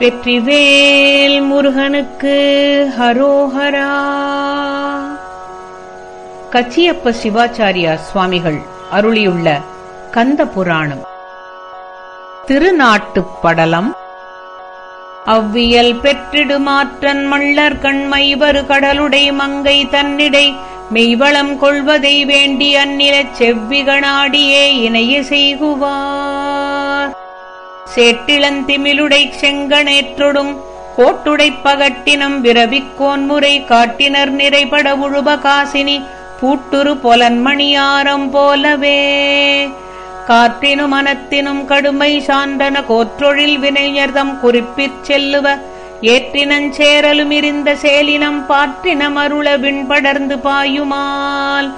வெற்றிவேல் முருகனுக்கு ஹரோஹரா. கச்சியப்ப சிவாச்சாரியார் சுவாமிகள் அருளியுள்ள கந்த புராணம். திருநாட்டுப் படலம் அவ்வியல் பெற்றிடுமாற்றன் மள்ளர் கண்மைவரு கடலுடை மங்கை தன்னிடை மெய்வளம் கொள்வதை வேண்டி அந்நிலச் செவ்விகனாடியே இணைய செய்குவார். சேட்டிளந்திமிலுடை செங்கணேற்றொடும் கோட்டுடைப் பகட்டினம் விரவிக்கோன் முறை காட்டினர் நிறைபட உழுப காசினி பூட்டுரு பொலன்மணியாரம் போலவே. காற்றினும் மனத்தினும் கடுமை சான்றன கோற்றொழில் வினைஞர்தம் குறிப்பிற் செல்லுவ ஏற்றினஞ்சேரலும் இருந்த சேலினம் பாற்றினம் அருள விண்படர்ந்து பாயுமால்.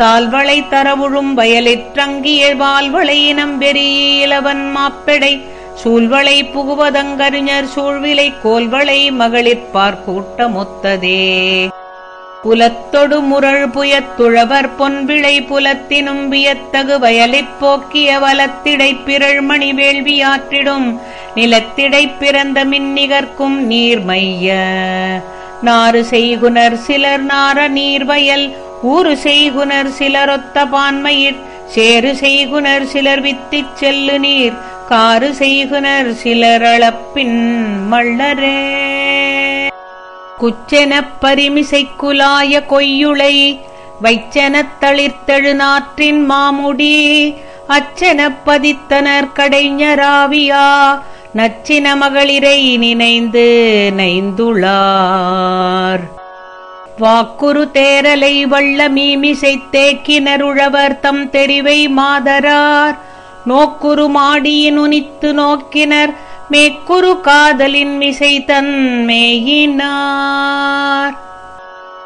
சால்வளை தரவுழும் வயலிற்றங்கியல் வாழ்வளை இனம் வெறியிலவன் மாப்பெடை. சூழ்வளை புகுவதங்கறிஞர் சூழ்விலை கோல்வளை மகளிர்பார் கூட்டமொத்ததே புலத்தொடு முரள் புயத்துழவர் பொன்விளை புலத்தினும் வியத்தகு வயலைப் போக்கிய வலத்திடை பிறழ்மணி வேள்வியாற்றிடும் நிலத்திடை பிறந்த மின்னிகர்க்கும் நீர்மைய. நாறு செய்குனர் சிலர் நார நீர்வயல் ஊறு செய்குனர் சிலரொத்த பான்மையிற் சேறு செய்குனர் சிலர் வித்திச் செல்லு நீர் காறு செய்குனர் சிலரளப்பின் மள்ளரே. குச்செனப் பரிமிசைக் குலாய கொய்யுளை வைச்செனத் தளிர்த்தெழுநாற்றின் மாமுடி அச்செனப் பதித்தனர் கடைஞராவியா நச்சின மகளிரை நினைந்து நைந்துளார். வாக்குரு தேரலை வள்ள மீமிசை தேக்கினருழவர் தம் தெரிவை மாதரார். நோக்குரு மாடியின் உனித்து நோக்கினர் மேக்குரு காதலின் மிசை தன்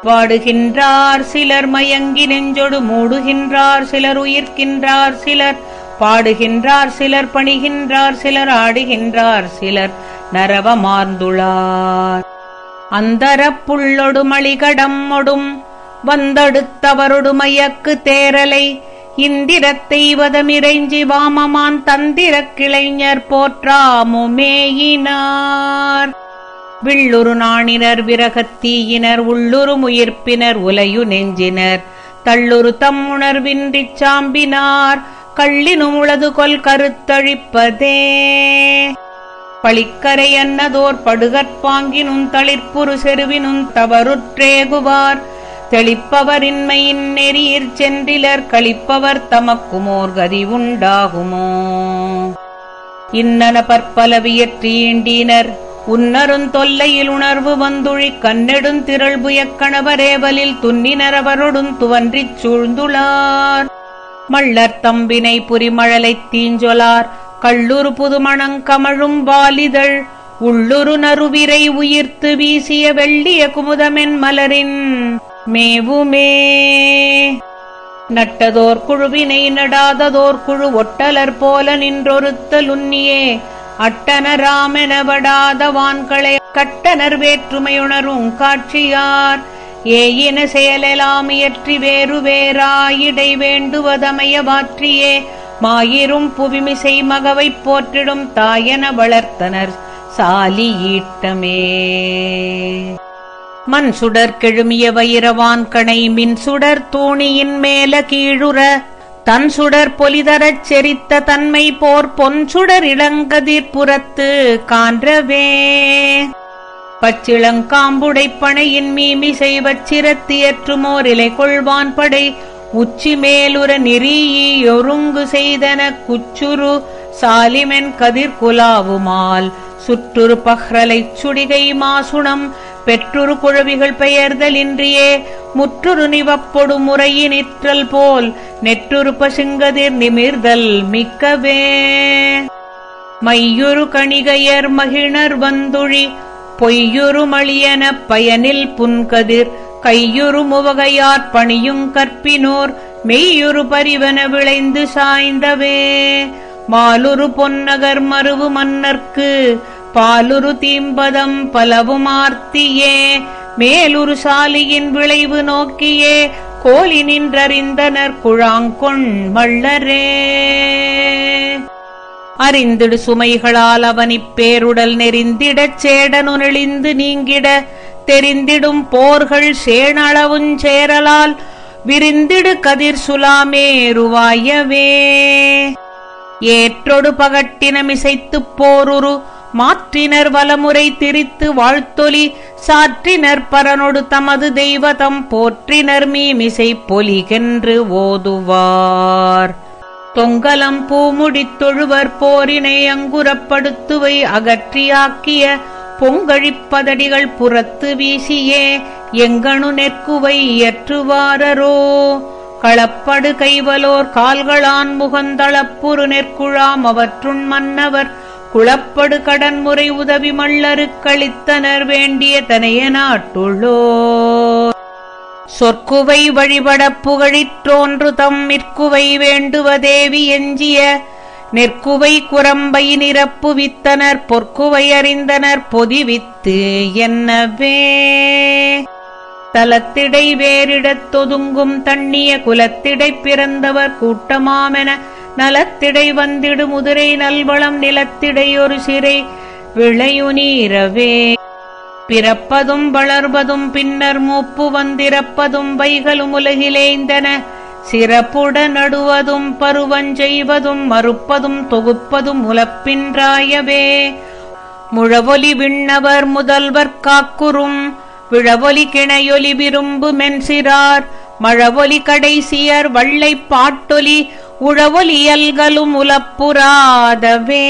பாடுகின்றார் சிலர் மயங்கி நெஞ்சொடு மூடுகின்றார் சிலர் உயிர்க்கின்றார் சிலர் பாடுகின்றார் சிலர் பணிகின்றார் சிலர் ஆடுகின்றார் சிலர் நரவமார்ந்துளார். அந்தரப்புள்ளொடு மளிகடம்மொடும் வந்தடுத்தவரொடு மயக்கு தேரலை இந்திரத்தை தெய்வதமிரைஞ்சி வாமமான் தந்திரக் கிளைஞர் போற்றாமுமேயினார். விள்ளுரு நாணினர் விரகத்தீயினர் உள்ளுரு முயிர்ப்பினர் உலையு நெஞ்சினர். தள்ளுரு தம் உணர்வின்றிச் சாம்பினார். கள்ளினும் உளது கொல் கருத்தழிப்பதே. பளிக்கரையன்னதோர் படுகற்பாங்கினும் தளிர்ப்புரு செருவினும் தவறுற்றேகுவார். தெளிப்பவரின்மையின் நெறியிற் சென்றிலர் கழிப்பவர் தமக்குமோர் கதி உண்டாகுமோ? இன்னன பற்பலவியற்றீண்டீனர் உன்னரும் தொல்லையில் உணர்வு வந்துழி கண்ணெடுந் திரள்புயக் கணவரேவலில் துவன்றிச் சூழ்ந்துளார். மள்ளர் தம்பினை புரிமழலைத் தீஞ்சொலார் கள்ளுரு புதுமணங்கமழும் வாலிதழ் உள்ளுரு நறுவிரை உயிர்த்து வீசிய வெள்ளிய குமுதமென் மலரின் மேவுமே. நட்டதோர் குழுவினை நடாததோர் குழு ஒட்டலர் போல நின்றொருத்தலுன்னியே அட்டனராமெனவடாத வான்களை கட்டனர் வேற்றுமையுணரும் காட்சியார். ஏயின செயலெலாம் இயற்றி வேறு வேறாயிடை வேண்டுவதமைய வாற்றியே மாயிரும் புவிமிசை மகவைப் போற்றிடும் தாயன வளர்த்தனர் சாலி ஈட்டமே. மண் சுடர் கெழுமிய வைரவான் கணை மின் சுடர் தூணியின் மேல கீழுற தன் சுடர் பொலிதரச் செரித்த தன்மை போர் பொன் சுடர் இளங்கதிர் புறத்து கான்றவே பச்சிளங்காம்புடைப் பனையின் மீமி செய்வச் இலை கொள்வான் படை உச்சிமேலுர நெறியொருங்கு செய்தன குச்சுரு சாலிமென் கதிர் குலாவுமால். சுற்றுரு பஹ்ரலைச் சுடிகை மாசுணம் பெற்றுரு குழவிகள் பெயர்தலின்றியே முற்றுரு நிவப்பொடு முறையினிற்றல் போல் நெற்றுரு பசுங்கதிர் நிமிர்தல் மிக்கவே. மையுரு கணிகையர் மகிழர் வந்துழி பொய்யுரு மழியன பயனில் புன்கதிர் கையுறு முவகையார் பணியுங் கற்பினோர் மெய்யுறு பரிவன விளைந்து சாய்ந்தவே. மாலுரு பொன்னகர் மருவு மன்னர்க்கு பாலுரு தீம்பதம் பலவும் ஆர்த்தியே. மேலுரு சாலியின் விளைவு நோக்கியே கோலி நின்றறிந்தனர் குழாங்கொண் மள்ளரே. அறிந்திடு சுமைகளால் அவனிப் பேருடல் நெறிந்திடச் சேடனு நெளிந்து நீங்கிட தெரிந்திடும் போர்கள் சேனளவுஞ் சேரலால் விரிந்திடு கதிர் சுலாமேருவாயவே ஏற்றொடு பகட்டினமிசைத்துப் போருரு மாற்றினர் வலமுறை திரித்து வாழ்த்தொலி சாற்றினர் பரனொடு தமது தெய்வதம் போற்றினர் மீமிசை பொலிகென்று ஓதுவார். தொங்கலம் பூமுடித் தொழுவர் போரினை அங்குரப்படுத்துவை அகற்றியாக்கிய பொங்கழிப்பதடிகள் புறத்து வீசியே எங்கணு நெற்குவை இயற்றுவாரரோ? களப்படு கைவலோர் கால்களான் முகந்தளப்புறு நெற்குழாம் அவற்றுண் மன்னவர் குளப்படு கடன்முறை உதவி மள்ளருக்களித்தனர் வேண்டிய தனைய நாட்டுள்ளோ சொற்குவை வழிபடப் புகழிற்றோன்று தம் தம்மிற்குவை வேண்டுவதேவி எஞ்சிய நெற்குவை குரம்பை நிரப்பு வித்தனர் பொற்குவை அறிந்தனர் பொதிவித்து என்னவே? தலத்திடை வேறிடத்தொதுங்கும் தண்ணிய குலத்திடை பிறந்தவர் கூட்டமாமென நலத்திடை வந்திடு முதிரை நல்வளம் நிலத்திடையொரு சிறை விளையுநீரவே பிறப்பதும் வளர்வதும் பின்னர் மூப்பு வந்திறப்பதும் வைகளும் உலகிலேந்தன சிறப்புட நடுவதும் பருவஞ்செய்வதும் மறுப்பதும் தொகுப்பதும் உலப்பின்றாயவே. முழவொலி விண்ணவர் முதல்வர் காக்குறும் விழவொலி கிணையொலி விரும்பு மென்சிறார். மழவொலி கடைசியர் வள்ளை பாட்டொலி உழவொலியல்களும் உலப்புறாதவே.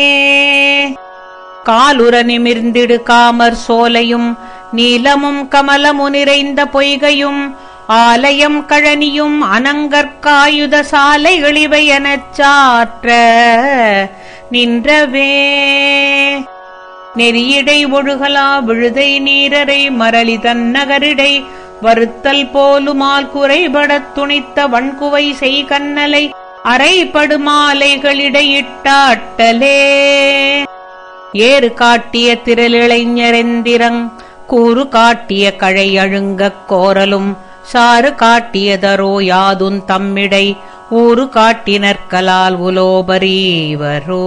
காலுற நிமிர்ந்திடு காமர் சோலையும் நீலமும் கமலமு நிறைந்த பொய்கையும் ஆலயம் கழனியும் அனங்கற்காயுத சாலைகளிவை எனச் சாற்ற நின்றவே. நெறியிடை ஒழுகலா விழுதை நீரரை மரளி தன்னகரிடை வருத்தல் போலுமால் குறைபடத் துணித்த வன்குவை செய் கண்ணலை அரைப்படுமாலைகளிடையிட்டாட்டலே ஏறு காட்டிய திரளிளைஞரெந்திரங் கூறு காட்டிய கழை அழுங்கக் கோரலும் சாறு காட்டியதரோ யாதுன் தம்மிடை? ஊறு காட்டினற்கலால் உலோபரீவரோ.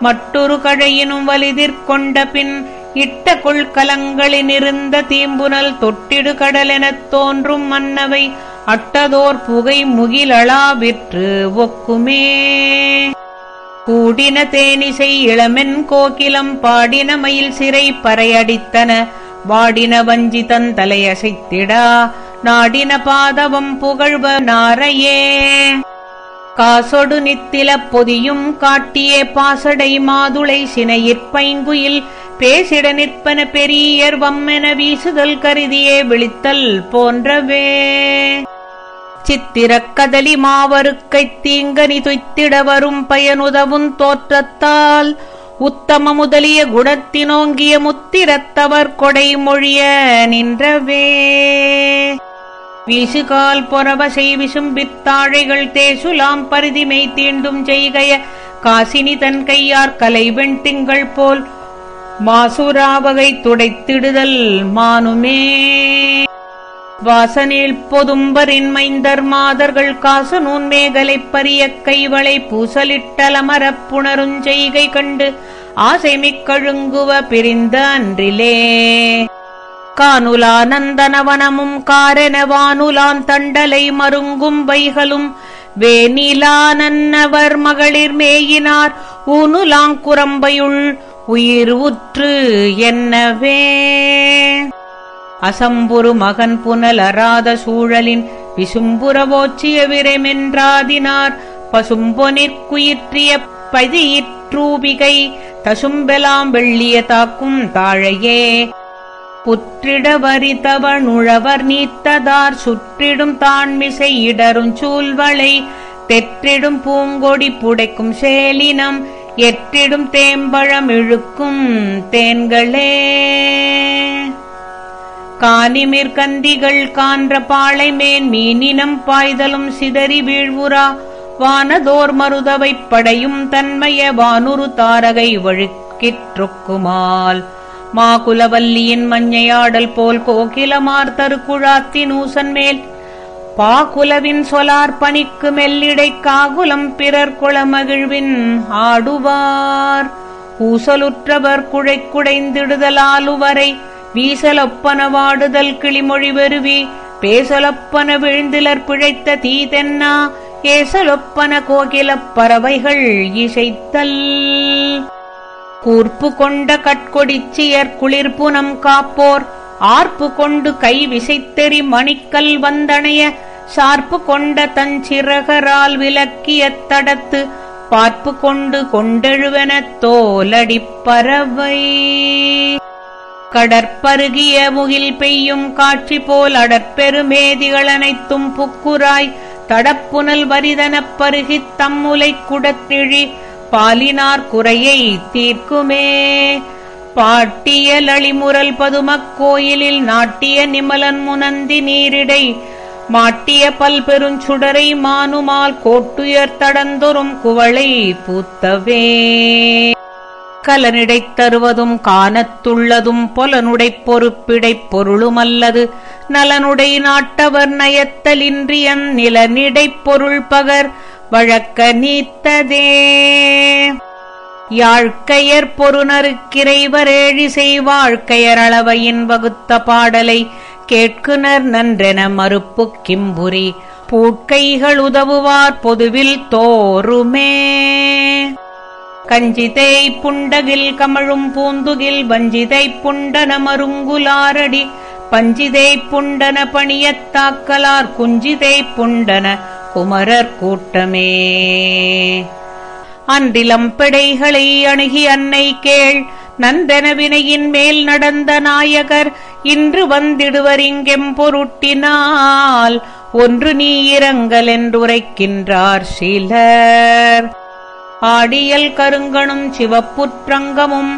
மற்றொரு கழையினும் வலிதிற்கொண்ட பின் இட்ட கொள்கலங்களினிருந்த தீம்புனல் தொட்டிடு கடலெனத் தோன்றும் மன்னவை அட்டதோர் புகை முகிலளாவிற்று ஒக்குமே. கூடின தேனிசை இளமென் கோகிலம் பாடின மயில் சிறை பறையடித்தன வாடின வஞ்சி தன் தலையசைத்திடா நாடின பாதவம் புகழ்வ நாரையே. காசொடு நித்தில பொதியும் காட்டியே பாசடை மாதுளை சினையிற்பைங்குயில் பேசிட நிற்பன பெரியர் வம்மென வீசுதல் கருதியே விழித்தல் போன்றவே. சித்திரக் கதலி மாவருக்கைத் தீங்கனி துய்த்திட வரும் பயனுதவும் தோற்றத்தால் உத்தம முதலிய குணத்தினோங்கிய முத்திரத்தவர் கொடை மொழிய நின்றவே. வீசுகால் பொறவ செய்விசும் பித்தாழைகள் தேசுலாம் பருதிமை தீண்டும் செய்கைய காசினி தன் கையார் கலை வெண்திங்கள் போல் மாசுராவகை துடைத்திடுதல் மானுமே. வாசனில் பொதும்பரின் மைந்தர் மாதர்கள் காசு நூன்மேகலைப் பரிய கைவளை பூசலிட்டலமரப் புணருஞ்செய்கை கண்டு ஆசைமிக்கழுங்குவ பிரிந்த அன்றிலே கானுலானந்தனவனமும் காரெனவானுலான் தண்டலை மருங்கும் வைகளும் வேனிலானன்னவர் மகளிர் மேயினார் ஊனுலாங்குரம்பையுள் உயிர் உற்று என்னவே. அசம்புரு மகன் புனல் அராத சூழலின் விசும்புறவோச்சிய விரைமென்றாதினார் பசும்பொனிற்குயிற்றிய பதியிற்றூபிகை தசும்பெலாம் வெள்ளிய தாக்கும் தாழையே. புற்றிடவரித்தவனுழவர் நீத்ததார் சுற்றிடும் தான்மிசை இடரும் சூழ்வளை தெற்றிடும் பூங்கொடி புடைக்கும் சேலினம் எற்றிடும் தேம்பழம் இழுக்கும் தேன்களே. கானிமிர் கந்திகள் கான்ற பாளைமேன் மீனினம் பாய்தலும் சிதறி வீழ்வுரா வானதோர் மருதவைப் படையும் தன்மைய வானுரு தாரகை வழுக்கிற்றொக்குமால் மாகுலவல்லியின் மஞ்சையாடல் போல் கோகிலமார் தருக்குழாத்தின் ஊசன் மேல் பாகுலவின் சொலார் பணிக்கு மெல்லிடை காகுலம் பிறர் குளமகிழ்வின் ஆடுவார். ஊசலுற்றவர் குழை குடைந்திடுதலாலுவரை வீசலொப்பன வாடுதல் கிளிமொழி வெறுவி பேசலொப்பன விழுந்திலர் பிழைத்த தீதென்னா ஏசலொப்பன கோகிலப் பறவைகள் இசைத்தல். கூர்ப்பு கொண்ட கட்கொடிச்சியர் குளிர்புனம் காப்போர். ஆர்ப்பு கொண்டு கை விசைத்தெறி மணிக்கல் வந்தணைய. சார்பு கொண்ட தஞ்சிறகரால் விலக்கிய தடத்து. பார்ப்பு கொண்டு கொண்டெழுவெனத் தோலடிப் பறவை. கடற்பருகிய முகில் பெய்யும் காட்சி போல் அடற்பெருமேதிகள் அனைத்தும் புக்குராய். தடப்புனல் வரிதனப் பருகித் தம்முலை குடத்திழி பாலினார் குறையை தீர்க்குமே. பாட்டிய லளிமுரல் பதுமக் கோயிலில் நாட்டிய நிமலன் முனந்தி நீரிடை மாட்டிய பல்பெருஞ்சுடரை மானுமால் கோட்டுயர் தடந்தொரும் குவளை பூத்தவே. கலனிடைத் தருவதும் காணத்துள்ளதும் பொலனுடைப் பொறுப்பிடைப் பொருளுமல்லது. நலனுடை நாட்டவர் நயத்தலின்றியன் நிலனிடைப் பொருள் பகர் வழக்க நீத்ததே. யாழ்க்கையர் பொருணருக்கிறைவரேழி வாழ்க்கையர் அளவையின் வகுத்த பாடலை கேட்குனர் நன்றென மறுப்பு கிம்புரி. பூட்கைகள் உதவுவார் பொதுவில் தோறுமே. கஞ்சிதை புண்டகில் கமழும் பூந்துகில் வஞ்சிதை புண்டன மருங்குலாரடி பஞ்சிதை புண்டன பணியத்தாக்கலார் குஞ்சிதை புண்டன குமரர் கூட்டமே. அன்றிலம் பிடைகளை அணுகி அன்னை கேள் நந்தனவினையின் மேல் நடந்த நாயகர் இன்று வந்திடுவர் இங்கெம் பொருட்டினால் ஒன்று நீ இரங்கல் என்றுரைக்கின்றார் சிலர். ஆடியல் கருங்கணும் சிவப்புற்றங்கமும்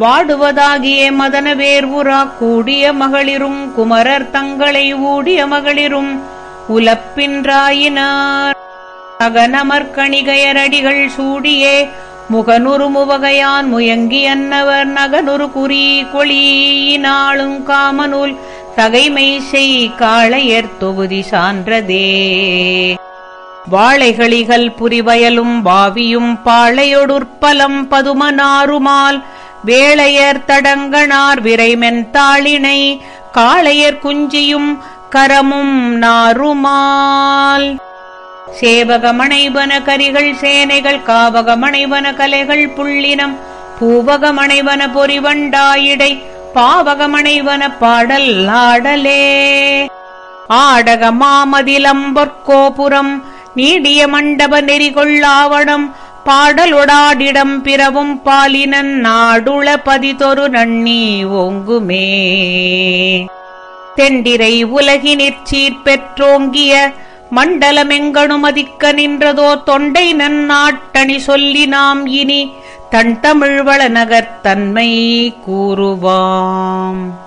வாடுவதாகிய மதனவேர்வுரா கூடிய மகளிரும் குமரர் தங்களை ஊடிய மகளிரும் உலப்பின்றாயினார். அகநமர்கணிகையரடிகள் சூடியே முகனுரு முவகையான் முயங்கி அன்னவர் நகனுரு குறி கொளியினாளும் காமநூல் தகைமை செய் காளையர் தொகுதி சான்றதே. வாழைகளிகள் புரிவயலும் வாவியும் பாளையொடுற்பலம் பதுமனாருமால் வேளையர் தடங்கனார் விரைமென் தாளினை காளையர் குஞ்சியும் கரமும் நாருமால். சேவகமனைவன கரிகள் சேனைகள் காவகமனைவன கலைகள் புள்ளினம் பூவகமனைவன பொறிவண்டாயிடை பாவகமனைவன பாடல் ஆடலே. ஆடக மாமதிலம்பொற்கோபுரம் நீடிய மண்டப நெறிகொள்ளாவடம் பாடலொடாடிடம் பிறவும் பாலினன் நாடுள பதிதொரு நன்னி ஓங்குமே. தெண்டிரை உலகினிற் சீர்பெற்றோங்கிய மண்டலமெங்கனுமதிக்க நின்றதோ தொண்டை நன்னாட்டணி சொல்லி நாம் இனி தன் தமிழ்வள நகர்த்தன்மை கூறுவாம்.